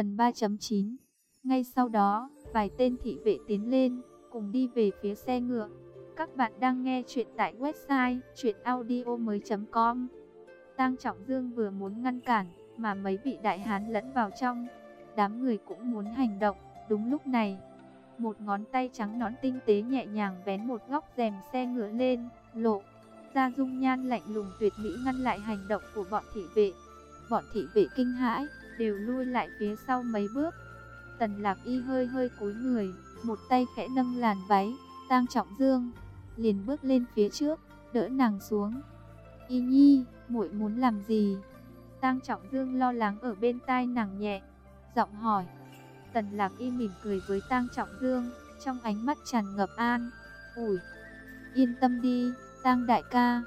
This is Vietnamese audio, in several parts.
Phần 3.9 Ngay sau đó, vài tên thị vệ tiến lên, cùng đi về phía xe ngựa. Các bạn đang nghe chuyện tại website chuyenaudio.com Tang Trọng Dương vừa muốn ngăn cản, mà mấy vị đại hán lẫn vào trong. Đám người cũng muốn hành động, đúng lúc này. Một ngón tay trắng nõn tinh tế nhẹ nhàng vén một góc rèm xe ngựa lên, lộ. Ra dung nhan lạnh lùng tuyệt mỹ ngăn lại hành động của bọn thị vệ. Bọn thị vệ kinh hãi, đều lui lại phía sau mấy bước. Tần lạc y hơi hơi cúi người, một tay khẽ nâng làn váy, tang trọng dương, liền bước lên phía trước, đỡ nàng xuống. Y nhi, muội muốn làm gì? Tang trọng dương lo lắng ở bên tai nàng nhẹ, giọng hỏi. Tần lạc y mỉm cười với tang trọng dương, trong ánh mắt tràn ngập an, ủi. Yên tâm đi, tang đại ca.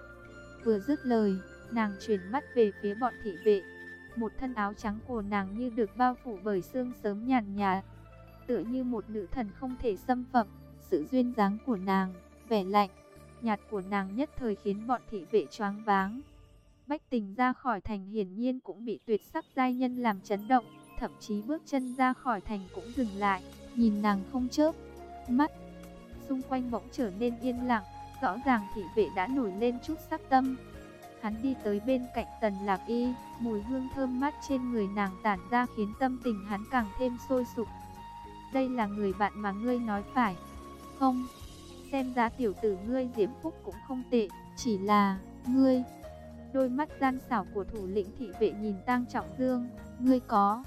Vừa dứt lời, nàng chuyển mắt về phía bọn thị vệ. Một thân áo trắng của nàng như được bao phủ bởi sương sớm nhàn nhạt, tựa như một nữ thần không thể xâm phạm. Sự duyên dáng của nàng, vẻ lạnh, nhạt của nàng nhất thời khiến bọn thị vệ choáng váng. Bách tình ra khỏi thành hiển nhiên cũng bị tuyệt sắc giai nhân làm chấn động, thậm chí bước chân ra khỏi thành cũng dừng lại, nhìn nàng không chớp, mắt. Xung quanh bỗng trở nên yên lặng, rõ ràng thị vệ đã nổi lên chút sắc tâm. Hắn đi tới bên cạnh tần lạc y, mùi hương thơm mát trên người nàng tản ra khiến tâm tình hắn càng thêm sôi sục. Đây là người bạn mà ngươi nói phải, không? Xem ra tiểu tử ngươi diễm phúc cũng không tệ, chỉ là, ngươi... Đôi mắt gian xảo của thủ lĩnh thị vệ nhìn tang trọng dương, ngươi có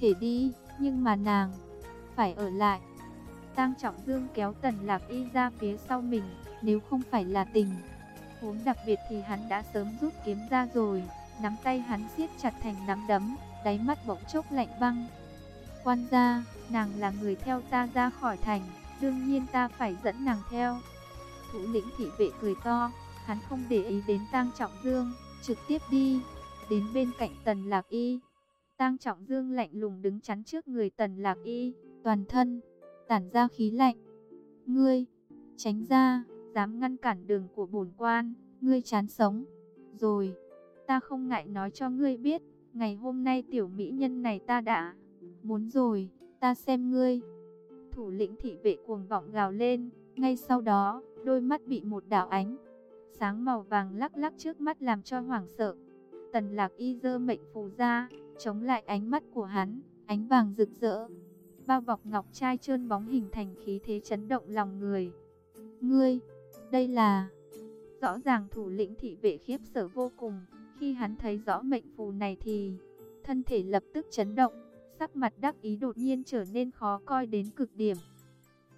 thể đi, nhưng mà nàng phải ở lại. Tang trọng dương kéo tần lạc y ra phía sau mình, nếu không phải là tình huống đặc biệt thì hắn đã sớm rút kiếm ra rồi, nắm tay hắn siết chặt thành nắm đấm, đáy mắt bỗng chốc lạnh băng. Quan gia, nàng là người theo ta ra khỏi thành, đương nhiên ta phải dẫn nàng theo. Thủ lĩnh thị vệ cười to, hắn không để ý đến Tang Trọng Dương, trực tiếp đi đến bên cạnh Tần Lạc Y. Tang Trọng Dương lạnh lùng đứng chắn trước người Tần Lạc Y, toàn thân tản ra khí lạnh. "Ngươi, tránh ra!" Dám ngăn cản đường của bổn quan, ngươi chán sống. Rồi, ta không ngại nói cho ngươi biết, ngày hôm nay tiểu mỹ nhân này ta đã muốn rồi, ta xem ngươi. Thủ lĩnh thị vệ cuồng vọng gào lên, ngay sau đó, đôi mắt bị một đảo ánh sáng màu vàng lắc lắc trước mắt làm cho hoảng sợ. Tần lạc y dơ mệnh phù ra, chống lại ánh mắt của hắn, ánh vàng rực rỡ. Bao bọc ngọc trai trơn bóng hình thành khí thế chấn động lòng người. Ngươi, đây là... Rõ ràng thủ lĩnh thị vệ khiếp sở vô cùng, khi hắn thấy rõ mệnh phù này thì thân thể lập tức chấn động, sắc mặt đắc ý đột nhiên trở nên khó coi đến cực điểm.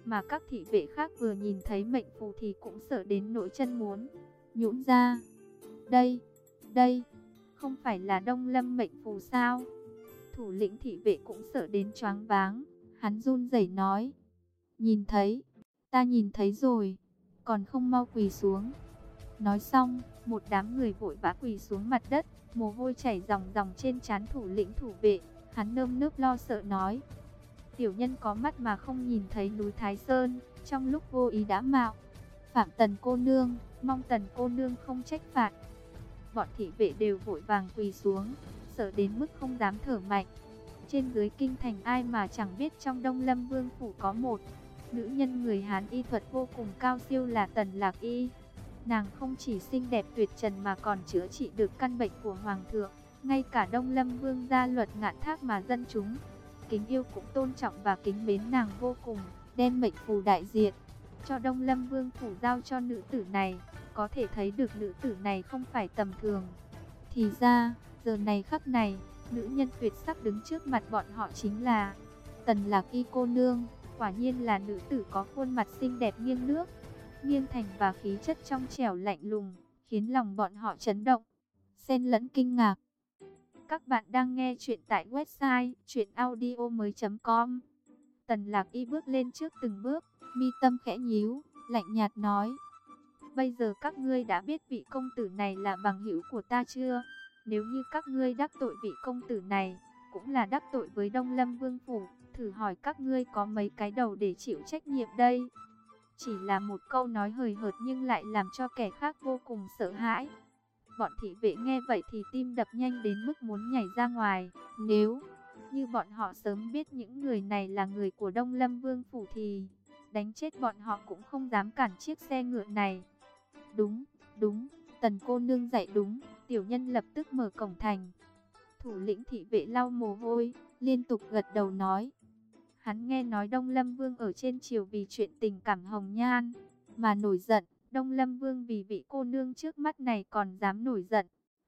Mà các thị vệ khác vừa nhìn thấy mệnh phù thì cũng sợ đến nỗi chân muốn nhũn ra. Đây, đây, không phải là đông lâm mệnh phù sao? Thủ lĩnh thị vệ cũng sợ đến choáng váng, hắn run rẩy nói. Nhìn thấy, ta nhìn thấy rồi còn không mau quỳ xuống. Nói xong, một đám người vội vã quỳ xuống mặt đất, mồ hôi chảy ròng ròng trên trán thủ lĩnh thủ vệ, hắn nơm nớp lo sợ nói. Tiểu nhân có mắt mà không nhìn thấy núi Thái Sơn, trong lúc vô ý đã mạo. Phạm tần cô nương, mong tần cô nương không trách phạt. Bọn thị vệ đều vội vàng quỳ xuống, sợ đến mức không dám thở mạnh. Trên dưới kinh thành ai mà chẳng biết trong Đông Lâm Vương Phủ có một Nữ nhân người Hán y thuật vô cùng cao siêu là Tần Lạc Y. Nàng không chỉ xinh đẹp tuyệt trần mà còn chữa trị được căn bệnh của Hoàng thượng. Ngay cả Đông Lâm Vương gia luật ngạn thác mà dân chúng kính yêu cũng tôn trọng và kính mến nàng vô cùng, đem mệnh phù đại diện cho Đông Lâm Vương phủ giao cho nữ tử này, có thể thấy được nữ tử này không phải tầm thường. Thì ra, giờ này khắc này, nữ nhân tuyệt sắc đứng trước mặt bọn họ chính là Tần Lạc Y cô nương. Quả nhiên là nữ tử có khuôn mặt xinh đẹp nghiêng nước, nghiêng thành và khí chất trong trẻo lạnh lùng, khiến lòng bọn họ chấn động, xen lẫn kinh ngạc. Các bạn đang nghe chuyện tại website chuyenaudio.com Tần lạc y bước lên trước từng bước, mi tâm khẽ nhíu, lạnh nhạt nói. Bây giờ các ngươi đã biết vị công tử này là bằng hữu của ta chưa? Nếu như các ngươi đắc tội vị công tử này, cũng là đắc tội với Đông Lâm Vương Phủ thử hỏi các ngươi có mấy cái đầu để chịu trách nhiệm đây. Chỉ là một câu nói hời hợt nhưng lại làm cho kẻ khác vô cùng sợ hãi. Bọn thị vệ nghe vậy thì tim đập nhanh đến mức muốn nhảy ra ngoài. Nếu như bọn họ sớm biết những người này là người của Đông Lâm Vương Phủ thì đánh chết bọn họ cũng không dám cản chiếc xe ngựa này. Đúng, đúng, tần cô nương dạy đúng, tiểu nhân lập tức mở cổng thành. Thủ lĩnh thị vệ lau mồ hôi, liên tục gật đầu nói. Hắn nghe nói Đông Lâm Vương ở trên triều vì chuyện tình cảm hồng nhan, mà nổi giận. Đông Lâm Vương vì vị cô nương trước mắt này còn dám nổi giận.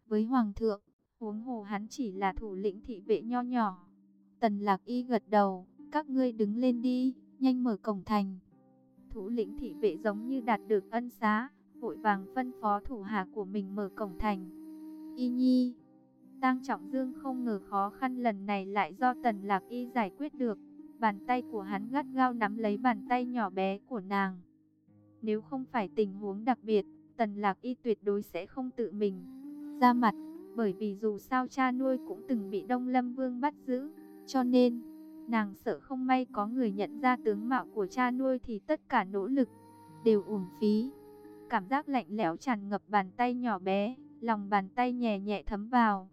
Với Hoàng thượng, huống hồ hắn chỉ là thủ lĩnh thị vệ nho nhỏ. Tần Lạc Y gật đầu, các ngươi đứng lên đi, nhanh mở cổng thành. Thủ lĩnh thị vệ giống như đạt được ân xá, vội vàng phân phó thủ hạ của mình mở cổng thành. Y Nhi, Tang Trọng Dương không ngờ khó khăn lần này lại do Tần Lạc Y giải quyết được. Bàn tay của hắn gắt gao nắm lấy bàn tay nhỏ bé của nàng. Nếu không phải tình huống đặc biệt, Tần Lạc Y tuyệt đối sẽ không tự mình ra mặt, bởi vì dù sao cha nuôi cũng từng bị Đông Lâm Vương bắt giữ, cho nên nàng sợ không may có người nhận ra tướng mạo của cha nuôi thì tất cả nỗ lực đều uổng phí. Cảm giác lạnh lẽo tràn ngập bàn tay nhỏ bé, lòng bàn tay nhẹ nhẹ thấm vào,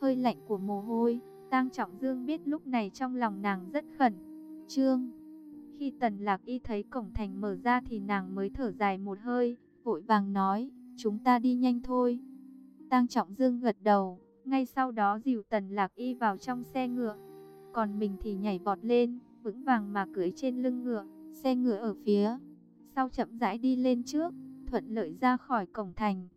hơi lạnh của mồ hôi. Tang Trọng Dương biết lúc này trong lòng nàng rất khẩn trương. Khi Tần Lạc Y thấy cổng thành mở ra thì nàng mới thở dài một hơi, vội vàng nói, chúng ta đi nhanh thôi. Tang Trọng Dương gật đầu, ngay sau đó dìu Tần Lạc Y vào trong xe ngựa. Còn mình thì nhảy vọt lên, vững vàng mà cưỡi trên lưng ngựa, xe ngựa ở phía. Sau chậm rãi đi lên trước, thuận lợi ra khỏi cổng thành.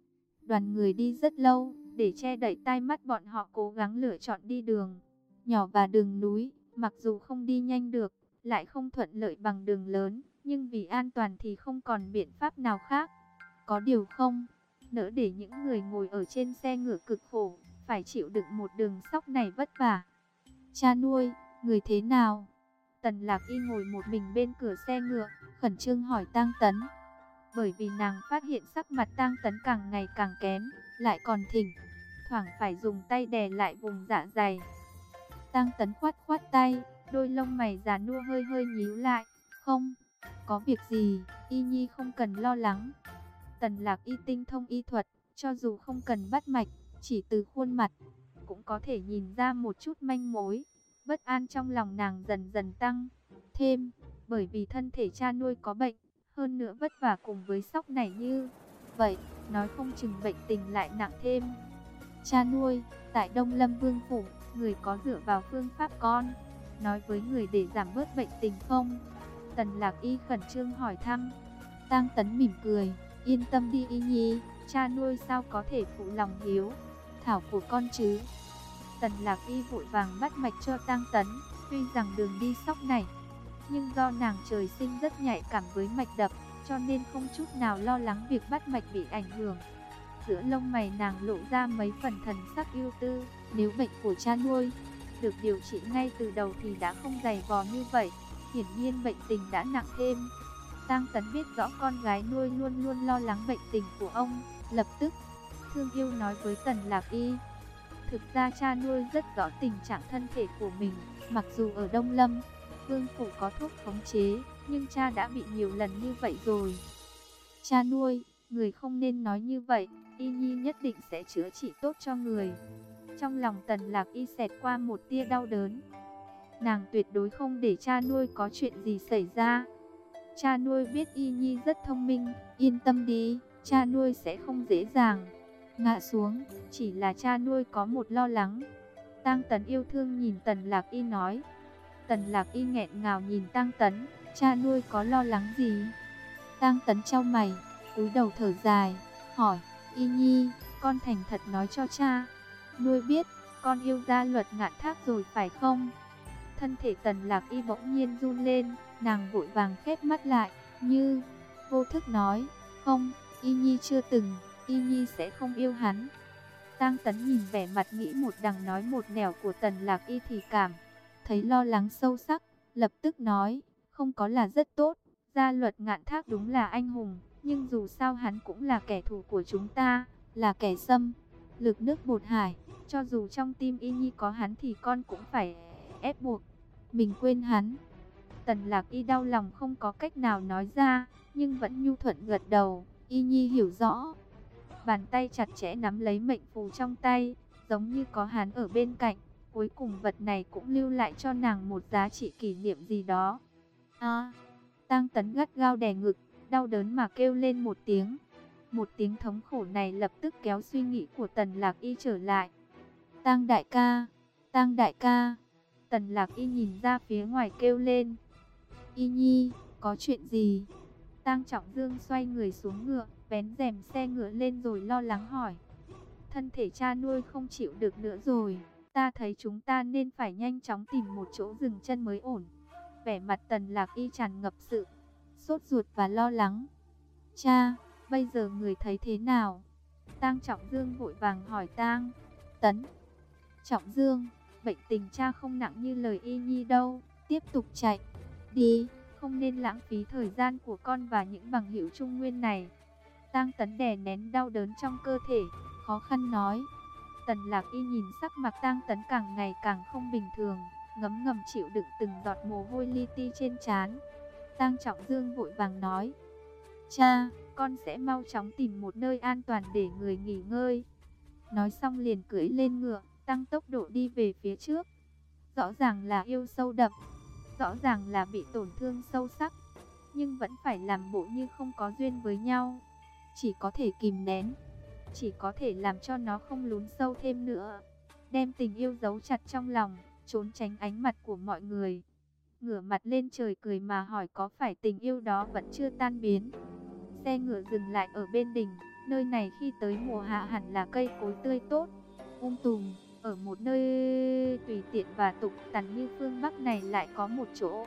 Đoàn người đi rất lâu, để che đậy tai mắt bọn họ cố gắng lựa chọn đi đường. Nhỏ và đường núi, mặc dù không đi nhanh được, lại không thuận lợi bằng đường lớn, nhưng vì an toàn thì không còn biện pháp nào khác. Có điều không, nỡ để những người ngồi ở trên xe ngựa cực khổ, phải chịu đựng một đường sóc này vất vả. Cha nuôi, người thế nào? Tần Lạc Y ngồi một mình bên cửa xe ngựa, khẩn trương hỏi Tang Tấn. Bởi vì nàng phát hiện sắc mặt Tang Tấn càng ngày càng kém, lại còn thỉnh, thoảng phải dùng tay đè lại vùng dạ dày. Tang Tấn khoát khoát tay, Đôi lông mày già nua hơi hơi nhíu lại. Không, có việc gì, y nhi không cần lo lắng. Tần lạc y tinh thông y thuật, cho dù không cần bắt mạch, chỉ từ khuôn mặt, cũng có thể nhìn ra một chút manh mối. Bất an trong lòng nàng dần dần tăng. Thêm, bởi vì thân thể cha nuôi có bệnh, hơn nữa vất vả cùng với sóc này như vậy, nói không chừng bệnh tình lại nặng thêm. Cha nuôi, tại Đông Lâm Vương Phủ, người có dựa vào phương pháp con nói với người để giảm bớt bệnh tình không? Tần Lạc Y khẩn trương hỏi thăm. Tang Tấn mỉm cười, yên tâm đi Y Nhi, cha nuôi sao có thể phụ lòng hiếu, thảo của con chứ. Tần Lạc Y vội vàng bắt mạch cho Tang Tấn, tuy rằng đường đi sóc này, nhưng do nàng trời sinh rất nhạy cảm với mạch đập, cho nên không chút nào lo lắng việc bắt mạch bị ảnh hưởng. Giữa lông mày nàng lộ ra mấy phần thần sắc ưu tư, nếu bệnh của cha nuôi được điều trị ngay từ đầu thì đã không dày vò như vậy. Hiển nhiên bệnh tình đã nặng thêm. Tang Tấn biết rõ con gái nuôi luôn luôn lo lắng bệnh tình của ông, lập tức thương yêu nói với Tần Lạc Y. Thực ra cha nuôi rất rõ tình trạng thân thể của mình, mặc dù ở Đông Lâm, Vương Phủ có thuốc khống chế, nhưng cha đã bị nhiều lần như vậy rồi. Cha nuôi, người không nên nói như vậy, Y Nhi nhất định sẽ chữa trị tốt cho người. Trong lòng tần lạc y xẹt qua một tia đau đớn. Nàng tuyệt đối không để cha nuôi có chuyện gì xảy ra. Cha nuôi biết y nhi rất thông minh, yên tâm đi, cha nuôi sẽ không dễ dàng. Ngã xuống, chỉ là cha nuôi có một lo lắng. Tăng tấn yêu thương nhìn tần lạc y nói. Tần lạc y nghẹn ngào nhìn tăng tấn, cha nuôi có lo lắng gì? Tăng tấn trao mày, cúi đầu thở dài, hỏi, y nhi, con thành thật nói cho cha, nuôi biết, con yêu gia luật ngạn thác rồi phải không? Thân thể tần lạc y bỗng nhiên run lên, nàng vội vàng khép mắt lại, như vô thức nói, không, y nhi chưa từng, y nhi sẽ không yêu hắn. Tang tấn nhìn vẻ mặt nghĩ một đằng nói một nẻo của tần lạc y thì cảm, thấy lo lắng sâu sắc, lập tức nói, không có là rất tốt, gia luật ngạn thác đúng là anh hùng, nhưng dù sao hắn cũng là kẻ thù của chúng ta, là kẻ xâm, lực nước bột hải. Cho dù trong tim Y Nhi có hắn thì con cũng phải ép buộc. Mình quên hắn. Tần lạc y đau lòng không có cách nào nói ra, nhưng vẫn nhu thuận gật đầu. Y Nhi hiểu rõ. Bàn tay chặt chẽ nắm lấy mệnh phù trong tay, giống như có hắn ở bên cạnh. cuối cùng vật này cũng lưu lại cho nàng một giá trị kỷ niệm gì đó. A, Tang Tấn gắt gao đè ngực, đau đớn mà kêu lên một tiếng. Một tiếng thống khổ này lập tức kéo suy nghĩ của Tần Lạc Y trở lại. Tang đại ca, Tang đại ca. Tần Lạc Y nhìn ra phía ngoài kêu lên. Y Nhi, có chuyện gì? Tang Trọng Dương xoay người xuống ngựa, bén rèm xe ngựa lên rồi lo lắng hỏi. Thân thể cha nuôi không chịu được nữa rồi, ta thấy chúng ta nên phải nhanh chóng tìm một chỗ dừng chân mới ổn. Vẻ mặt Tần Lạc Y tràn ngập sự sốt ruột và lo lắng. Cha, bây giờ người thấy thế nào? Tang Trọng Dương vội vàng hỏi Tang Tấn. Trọng Dương, bệnh tình cha không nặng như lời y nhi đâu, tiếp tục chạy. Đi, không nên lãng phí thời gian của con và những bằng hữu trung nguyên này. Tang Tấn đè nén đau đớn trong cơ thể, khó khăn nói. Tần Lạc Y nhìn sắc mặt Tang Tấn càng ngày càng không bình thường, ngấm ngầm chịu đựng từng giọt mồ hôi li ti trên trán. Tăng Trọng Dương vội vàng nói: "Cha, con sẽ mau chóng tìm một nơi an toàn để người nghỉ ngơi." Nói xong liền cưỡi lên ngựa, tăng tốc độ đi về phía trước. Rõ ràng là yêu sâu đậm, rõ ràng là bị tổn thương sâu sắc, nhưng vẫn phải làm bộ như không có duyên với nhau. Chỉ có thể kìm nén, chỉ có thể làm cho nó không lún sâu thêm nữa. Đem tình yêu giấu chặt trong lòng, trốn tránh ánh mặt của mọi người. Ngửa mặt lên trời cười mà hỏi có phải tình yêu đó vẫn chưa tan biến. Xe ngựa dừng lại ở bên đỉnh, nơi này khi tới mùa hạ hẳn là cây cối tươi tốt, um tùm. Ở một nơi tùy tiện và tục tằn như phương Bắc này lại có một chỗ.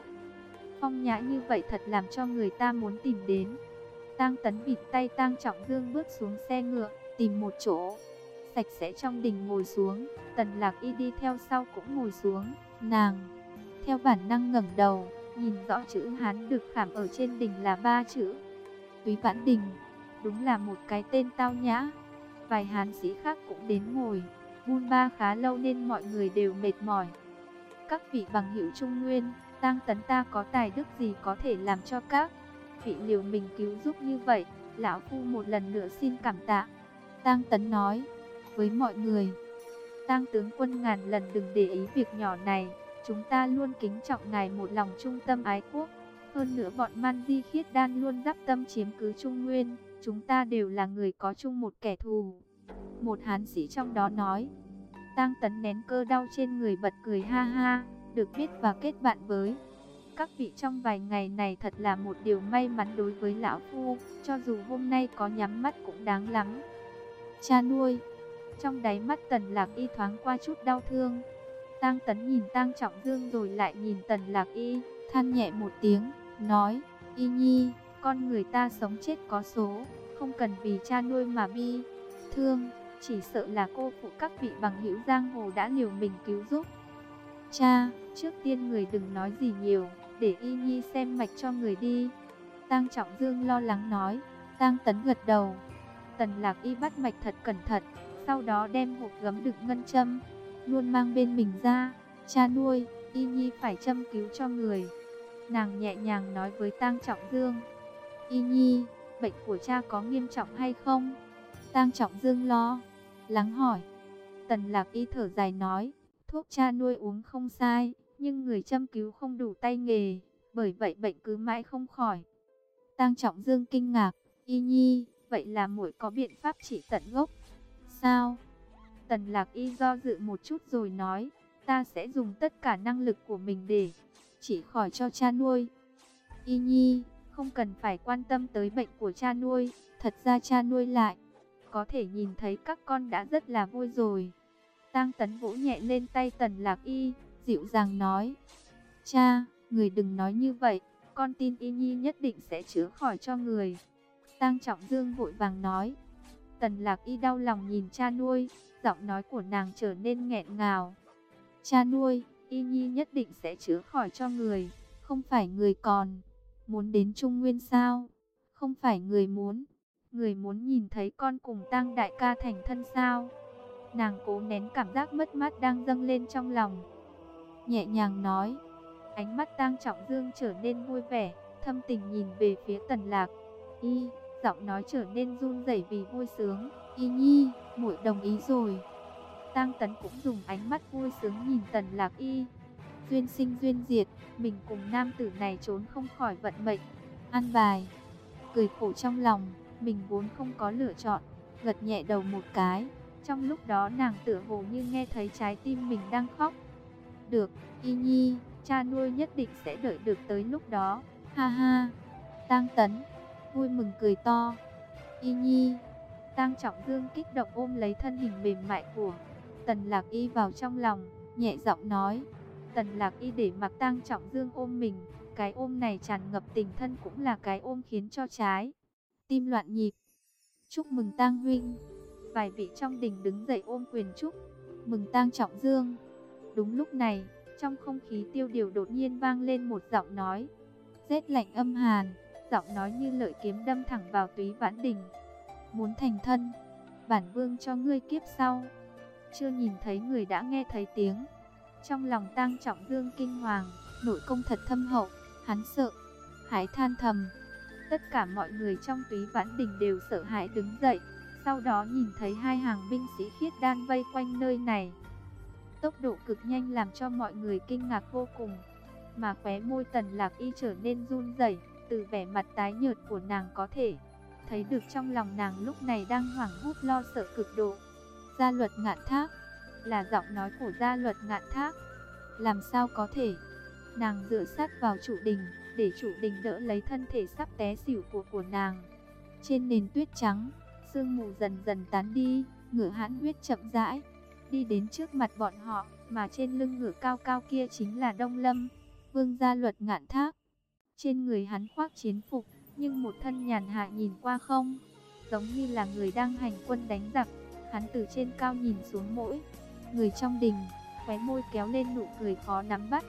Phong nhã như vậy thật làm cho người ta muốn tìm đến. Tang Tấn bịt tay Tang Trọng Dương bước xuống xe ngựa, tìm một chỗ sạch sẽ trong đình ngồi xuống. Tần Lạc Y đi theo sau cũng ngồi xuống. Nàng theo bản năng ngẩng đầu, nhìn rõ chữ Hán được khảm ở trên đỉnh là ba chữ. Túy Vãn Đình, đúng là một cái tên tao nhã. Vài Hán sĩ khác cũng đến ngồi. buôn ba khá lâu nên mọi người đều mệt mỏi. Các vị bằng hữu Trung Nguyên, Tang Tấn ta có tài đức gì có thể làm cho các vị liều mình cứu giúp như vậy, lão phu một lần nữa xin cảm tạ. Tang Tấn nói với mọi người, Tang tướng quân ngàn lần đừng để ý việc nhỏ này, chúng ta luôn kính trọng ngài một lòng trung tâm ái quốc. Hơn nữa bọn Man Di Khiết Đan luôn giáp tâm chiếm cứ Trung Nguyên, chúng ta đều là người có chung một kẻ thù. Một hán sĩ trong đó nói. Tang tấn nén cơ đau trên người bật cười ha ha, được biết và kết bạn với. Các vị trong vài ngày này thật là một điều may mắn đối với lão phu, cho dù hôm nay có nhắm mắt cũng đáng lắm. Cha nuôi, trong đáy mắt tần lạc y thoáng qua chút đau thương. Tang tấn nhìn tang trọng dương rồi lại nhìn tần lạc y, than nhẹ một tiếng, nói, y nhi, con người ta sống chết có số, không cần vì cha nuôi mà bi, thương. Chỉ sợ là cô phụ các vị bằng hữu giang hồ đã liều mình cứu giúp. Cha, trước tiên người đừng nói gì nhiều, để y nhi xem mạch cho người đi. Tang Trọng Dương lo lắng nói, Tang Tấn gật đầu. Tần Lạc Y bắt mạch thật cẩn thận, sau đó đem hộp gấm đựng ngân châm, luôn mang bên mình ra. Cha nuôi, Y Nhi phải châm cứu cho người. Nàng nhẹ nhàng nói với Tăng Trọng Dương, Y Nhi, bệnh của cha có nghiêm trọng hay không? Tăng Trọng Dương lo, lắng hỏi. Tần lạc y thở dài nói, thuốc cha nuôi uống không sai, nhưng người chăm cứu không đủ tay nghề, bởi vậy bệnh cứ mãi không khỏi. Tăng Trọng Dương kinh ngạc, y nhi, vậy là muội có biện pháp trị tận gốc. Sao? Tần lạc y do dự một chút rồi nói, ta sẽ dùng tất cả năng lực của mình để chỉ khỏi cho cha nuôi. Y nhi, không cần phải quan tâm tới bệnh của cha nuôi, thật ra cha nuôi lại có thể nhìn thấy các con đã rất là vui rồi. Tang Tấn vỗ nhẹ lên tay Tần Lạc Y, dịu dàng nói. Cha, người đừng nói như vậy, con tin Y Nhi nhất định sẽ chữa khỏi cho người. Tang Trọng Dương vội vàng nói. Tần Lạc Y đau lòng nhìn cha nuôi, giọng nói của nàng trở nên nghẹn ngào. Cha nuôi, Y Nhi nhất định sẽ chữa khỏi cho người, không phải người còn. Muốn đến Trung Nguyên sao? Không phải người muốn. Người muốn nhìn thấy con cùng tăng đại ca thành thân sao? Nàng cố nén cảm giác mất mát đang dâng lên trong lòng. Nhẹ nhàng nói. Ánh mắt tăng trọng dương trở nên vui vẻ, thâm tình nhìn về phía tần lạc. Y, giọng nói trở nên run rẩy vì vui sướng. Y nhi, muội đồng ý rồi. Tang Tấn cũng dùng ánh mắt vui sướng nhìn Tần Lạc Y. Duyên sinh duyên diệt, mình cùng nam tử này trốn không khỏi vận mệnh. An bài, cười khổ trong lòng, mình vốn không có lựa chọn, gật nhẹ đầu một cái. Trong lúc đó nàng tựa hồ như nghe thấy trái tim mình đang khóc. Được, Y Nhi, cha nuôi nhất định sẽ đợi được tới lúc đó. Ha ha. Tang Tấn vui mừng cười to. Y Nhi, Tang Trọng Dương kích động ôm lấy thân hình mềm mại của Tần Lạc Y vào trong lòng, nhẹ giọng nói. Tần Lạc Y để mặc Tang Trọng Dương ôm mình, cái ôm này tràn ngập tình thân cũng là cái ôm khiến cho trái tim loạn nhịp. Chúc mừng Tang huynh. Vài vị trong đình đứng dậy ôm quyền chúc mừng Tang Trọng Dương. Đúng lúc này, trong không khí tiêu điều đột nhiên vang lên một giọng nói. Rét lạnh âm hàn, giọng nói như lợi kiếm đâm thẳng vào túy vãn đình. Muốn thành thân, bản vương cho ngươi kiếp sau. Chưa nhìn thấy người đã nghe thấy tiếng. Trong lòng tang trọng dương kinh hoàng, nội công thật thâm hậu, hắn sợ, hái than thầm. Tất cả mọi người trong túy vãn đình đều sợ hãi đứng dậy, sau đó nhìn thấy hai hàng binh sĩ khiết đan vây quanh nơi này. Tốc độ cực nhanh làm cho mọi người kinh ngạc vô cùng, mà khóe môi tần lạc y trở nên run rẩy từ vẻ mặt tái nhợt của nàng có thể thấy được trong lòng nàng lúc này đang hoảng hốt lo sợ cực độ. Gia luật ngạn thác, là giọng nói của gia luật ngạn thác. Làm sao có thể? Nàng dựa sát vào trụ đình, để trụ đình đỡ lấy thân thể sắp té xỉu của của nàng. Trên nền tuyết trắng, sương mù dần dần tán đi, ngựa hãn huyết chậm rãi, đi đến trước mặt bọn họ, mà trên lưng ngựa cao cao kia chính là Đông Lâm, vương gia luật ngạn thác. Trên người hắn khoác chiến phục, nhưng một thân nhàn hạ nhìn qua không, giống như là người đang hành quân đánh giặc. Hắn từ trên cao nhìn xuống mỗi người trong đình, khóe môi kéo lên nụ cười khó nắm bắt.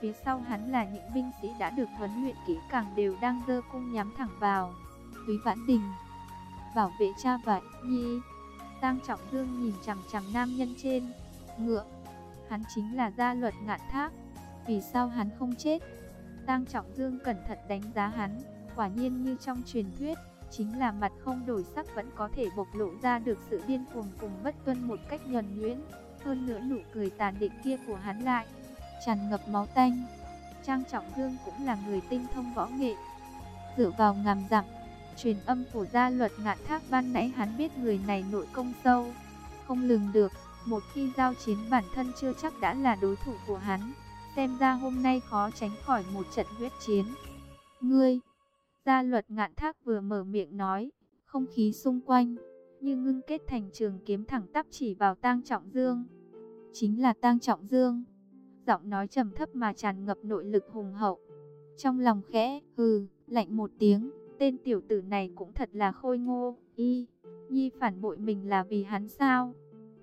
Phía sau hắn là những binh sĩ đã được huấn luyện kỹ càng đều đang dơ cung nhắm thẳng vào. Túy Vãn Đình, bảo vệ cha và Nhi. Tang Trọng Dương nhìn chằm chằm nam nhân trên ngựa. Hắn chính là gia luật ngạn thác. Vì sao hắn không chết? Tang Trọng Dương cẩn thận đánh giá hắn, quả nhiên như trong truyền thuyết, chính là mặt không đổi sắc vẫn có thể bộc lộ ra được sự điên cuồng cùng bất tuân một cách nhuần nhuyễn. Hơn nữa nụ cười tàn định kia của hắn lại, tràn ngập máu tanh. Trang Trọng Dương cũng là người tinh thông võ nghệ. Dựa vào ngàm dặm, truyền âm của gia luật ngạn thác ban nãy hắn biết người này nội công sâu, không lường được. Một khi giao chiến bản thân chưa chắc đã là đối thủ của hắn. Xem ra hôm nay khó tránh khỏi một trận huyết chiến. Ngươi, gia luật ngạn thác vừa mở miệng nói, không khí xung quanh, như ngưng kết thành trường kiếm thẳng tắp chỉ vào tang trọng dương. Chính là tang trọng dương. Giọng nói trầm thấp mà tràn ngập nội lực hùng hậu. Trong lòng khẽ, hừ, lạnh một tiếng, tên tiểu tử này cũng thật là khôi ngô, y, nhi phản bội mình là vì hắn sao?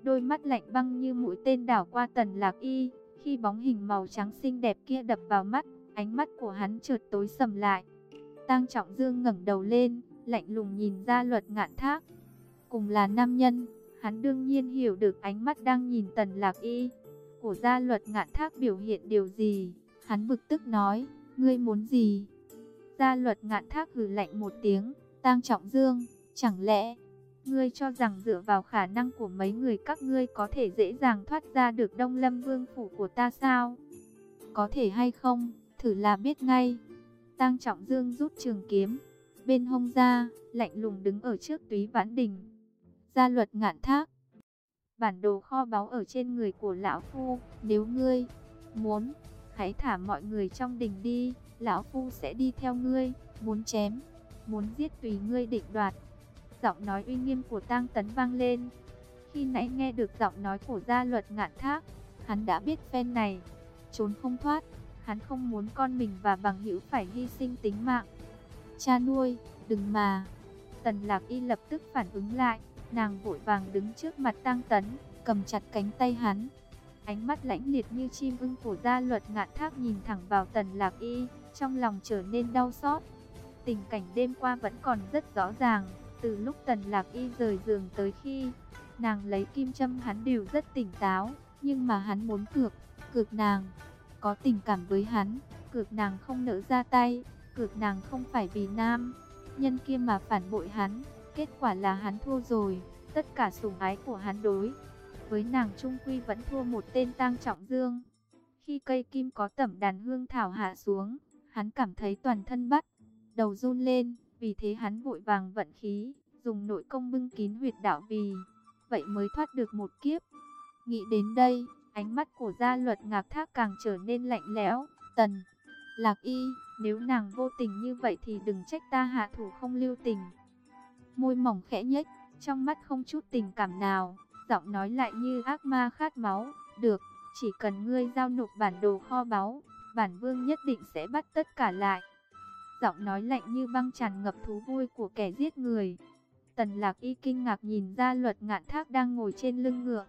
Đôi mắt lạnh băng như mũi tên đảo qua tần lạc y, khi bóng hình màu trắng xinh đẹp kia đập vào mắt, ánh mắt của hắn chợt tối sầm lại. Tang Trọng Dương ngẩng đầu lên, lạnh lùng nhìn ra luật ngạn thác. Cùng là nam nhân, hắn đương nhiên hiểu được ánh mắt đang nhìn tần lạc y. Của gia luật ngạn thác biểu hiện điều gì? Hắn bực tức nói, ngươi muốn gì? Gia luật ngạn thác hừ lạnh một tiếng, Tang Trọng Dương, chẳng lẽ Ngươi cho rằng dựa vào khả năng của mấy người các ngươi có thể dễ dàng thoát ra được Đông Lâm Vương phủ của ta sao? Có thể hay không, thử là biết ngay. Tang Trọng Dương rút trường kiếm, bên hông ra, lạnh lùng đứng ở trước túy vãn đình. Gia luật ngạn thác. Bản đồ kho báu ở trên người của lão phu, nếu ngươi muốn, hãy thả mọi người trong đình đi, lão phu sẽ đi theo ngươi, muốn chém, muốn giết tùy ngươi định đoạt giọng nói uy nghiêm của Tang Tấn vang lên. Khi nãy nghe được giọng nói của gia luật ngạn thác, hắn đã biết phen này, trốn không thoát, hắn không muốn con mình và bằng hữu phải hy sinh tính mạng. Cha nuôi, đừng mà. Tần Lạc Y lập tức phản ứng lại, nàng vội vàng đứng trước mặt Tang Tấn, cầm chặt cánh tay hắn. Ánh mắt lãnh liệt như chim ưng của gia luật ngạn thác nhìn thẳng vào Tần Lạc Y, trong lòng trở nên đau xót. Tình cảnh đêm qua vẫn còn rất rõ ràng, từ lúc Tần Lạc Y rời giường tới khi nàng lấy kim châm hắn đều rất tỉnh táo, nhưng mà hắn muốn cược, cược nàng, có tình cảm với hắn, cược nàng không nỡ ra tay, cược nàng không phải vì nam, nhân kia mà phản bội hắn, kết quả là hắn thua rồi, tất cả sủng ái của hắn đối. với nàng Trung Quy vẫn thua một tên tang trọng dương. Khi cây kim có tẩm đàn hương thảo hạ xuống, hắn cảm thấy toàn thân bắt, đầu run lên, vì thế hắn vội vàng vận khí, dùng nội công bưng kín huyệt đạo vì, vậy mới thoát được một kiếp. Nghĩ đến đây, ánh mắt của gia luật ngạc thác càng trở nên lạnh lẽo, tần, lạc y, nếu nàng vô tình như vậy thì đừng trách ta hạ thủ không lưu tình. Môi mỏng khẽ nhếch, trong mắt không chút tình cảm nào, giọng nói lại như ác ma khát máu, được, chỉ cần ngươi giao nộp bản đồ kho báu, bản vương nhất định sẽ bắt tất cả lại. Giọng nói lạnh như băng tràn ngập thú vui của kẻ giết người. Tần lạc y kinh ngạc nhìn ra luật ngạn thác đang ngồi trên lưng ngựa.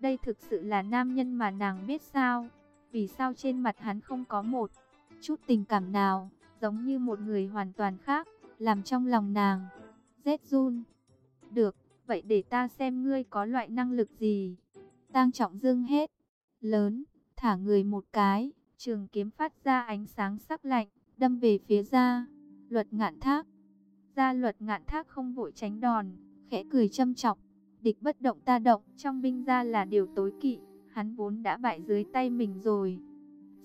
Đây thực sự là nam nhân mà nàng biết sao? Vì sao trên mặt hắn không có một chút tình cảm nào, giống như một người hoàn toàn khác, làm trong lòng nàng. Rét run. Được, vậy để ta xem ngươi có loại năng lực gì. Tang trọng dương hết. Lớn, thả người một cái, trường kiếm phát ra ánh sáng sắc lạnh, đâm về phía ra. Luật ngạn thác. Ra luật ngạn thác không vội tránh đòn, khẽ cười châm chọc. Địch bất động ta động, trong binh ra là điều tối kỵ, hắn vốn đã bại dưới tay mình rồi.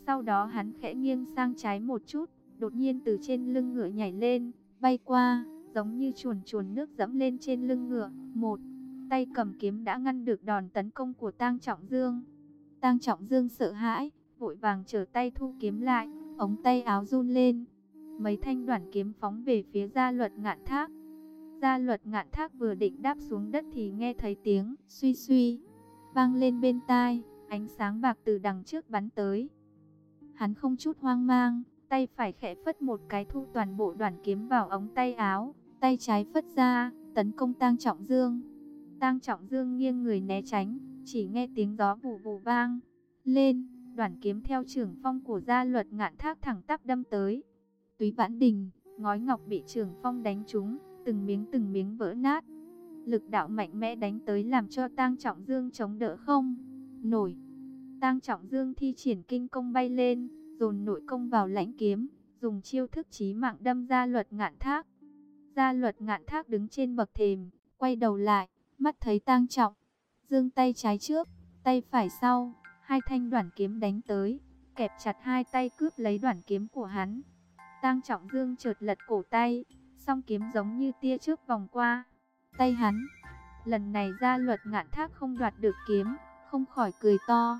Sau đó hắn khẽ nghiêng sang trái một chút, đột nhiên từ trên lưng ngựa nhảy lên, bay qua, giống như chuồn chuồn nước dẫm lên trên lưng ngựa. Một, tay cầm kiếm đã ngăn được đòn tấn công của Tang Trọng Dương. Tang Trọng Dương sợ hãi, vội vàng trở tay thu kiếm lại, ống tay áo run lên. Mấy thanh đoạn kiếm phóng về phía gia luật ngạn thác. Gia luật ngạn thác vừa định đáp xuống đất thì nghe thấy tiếng suy suy, vang lên bên tai, ánh sáng bạc từ đằng trước bắn tới. Hắn không chút hoang mang, tay phải khẽ phất một cái thu toàn bộ đoạn kiếm vào ống tay áo, tay trái phất ra, tấn công Tang Trọng Dương. Tang Trọng Dương nghiêng người né tránh, chỉ nghe tiếng gió vù vù vang lên, đoàn kiếm theo trường phong của gia luật ngạn thác thẳng tắp đâm tới. Túy Vãn Đình, ngói ngọc bị trường phong đánh trúng, từng miếng từng miếng vỡ nát. Lực đạo mạnh mẽ đánh tới làm cho Tang Trọng Dương chống đỡ không nổi. Tang Trọng Dương thi triển kinh công bay lên, dồn nội công vào lãnh kiếm, dùng chiêu thức chí mạng đâm ra luật ngạn thác. Gia luật ngạn thác đứng trên bậc thềm, quay đầu lại, mắt thấy Tang Trọng. Dương tay trái trước, tay phải sau, hai thanh đoạn kiếm đánh tới, kẹp chặt hai tay cướp lấy đoạn kiếm của hắn. Tang Trọng Dương chợt lật cổ tay, song kiếm giống như tia trước vòng qua tay hắn. Lần này gia luật ngạn thác không đoạt được kiếm, không khỏi cười to.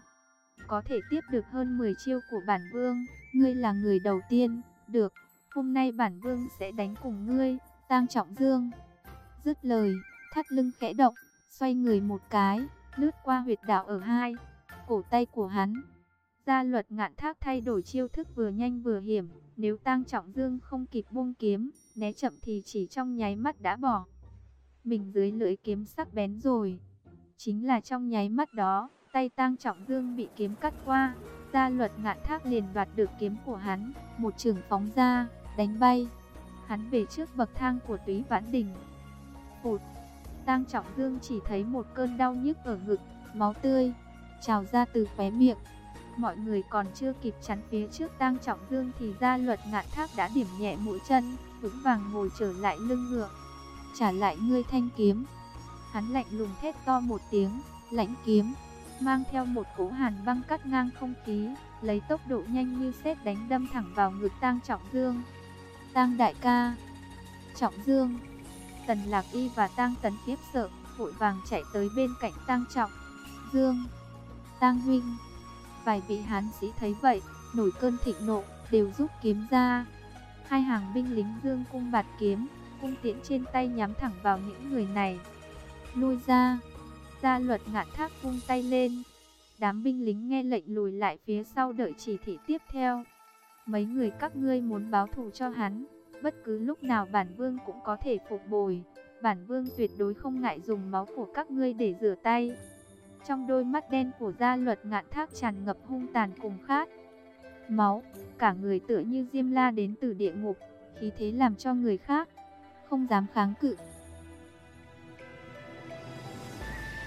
Có thể tiếp được hơn 10 chiêu của bản vương, ngươi là người đầu tiên, được, hôm nay bản vương sẽ đánh cùng ngươi, tang trọng dương. Dứt lời, thắt lưng khẽ động, xoay người một cái, lướt qua huyệt đạo ở hai, cổ tay của hắn. Gia luật ngạn thác thay đổi chiêu thức vừa nhanh vừa hiểm, nếu tang trọng dương không kịp buông kiếm, né chậm thì chỉ trong nháy mắt đã bỏ. Mình dưới lưỡi kiếm sắc bén rồi. Chính là trong nháy mắt đó, tay tang trọng dương bị kiếm cắt qua. Gia luật ngạn thác liền đoạt được kiếm của hắn, một trường phóng ra, đánh bay. Hắn về trước bậc thang của túy vãn đình. Phụt, tang trọng dương chỉ thấy một cơn đau nhức ở ngực, máu tươi, trào ra từ khóe miệng. Mọi người còn chưa kịp chắn phía trước tang trọng dương thì gia luật ngạn thác đã điểm nhẹ mũi chân, vững vàng ngồi trở lại lưng ngựa. Trả lại ngươi thanh kiếm. Hắn lạnh lùng thét to một tiếng, lãnh kiếm, mang theo một cỗ hàn băng cắt ngang không khí, lấy tốc độ nhanh như sét đánh đâm thẳng vào ngực Tang Trọng Dương. Tang đại ca, Trọng Dương, Tần Lạc Y và Tang Tấn khiếp sợ, vội vàng chạy tới bên cạnh Tang Trọng Dương. Tang huynh, vài vị hán sĩ thấy vậy, nổi cơn thịnh nộ, đều rút kiếm ra. Hai hàng binh lính dương cung bạt kiếm, cung tiễn trên tay nhắm thẳng vào những người này. Lui ra, gia luật ngạn thác vung tay lên. Đám binh lính nghe lệnh lùi lại phía sau đợi chỉ thị tiếp theo. Mấy người các ngươi muốn báo thù cho hắn, bất cứ lúc nào bản vương cũng có thể phục bồi. Bản vương tuyệt đối không ngại dùng máu của các ngươi để rửa tay. Trong đôi mắt đen của gia luật ngạn thác tràn ngập hung tàn cùng khát. Máu, cả người tựa như diêm la đến từ địa ngục, khí thế làm cho người khác không dám kháng cự.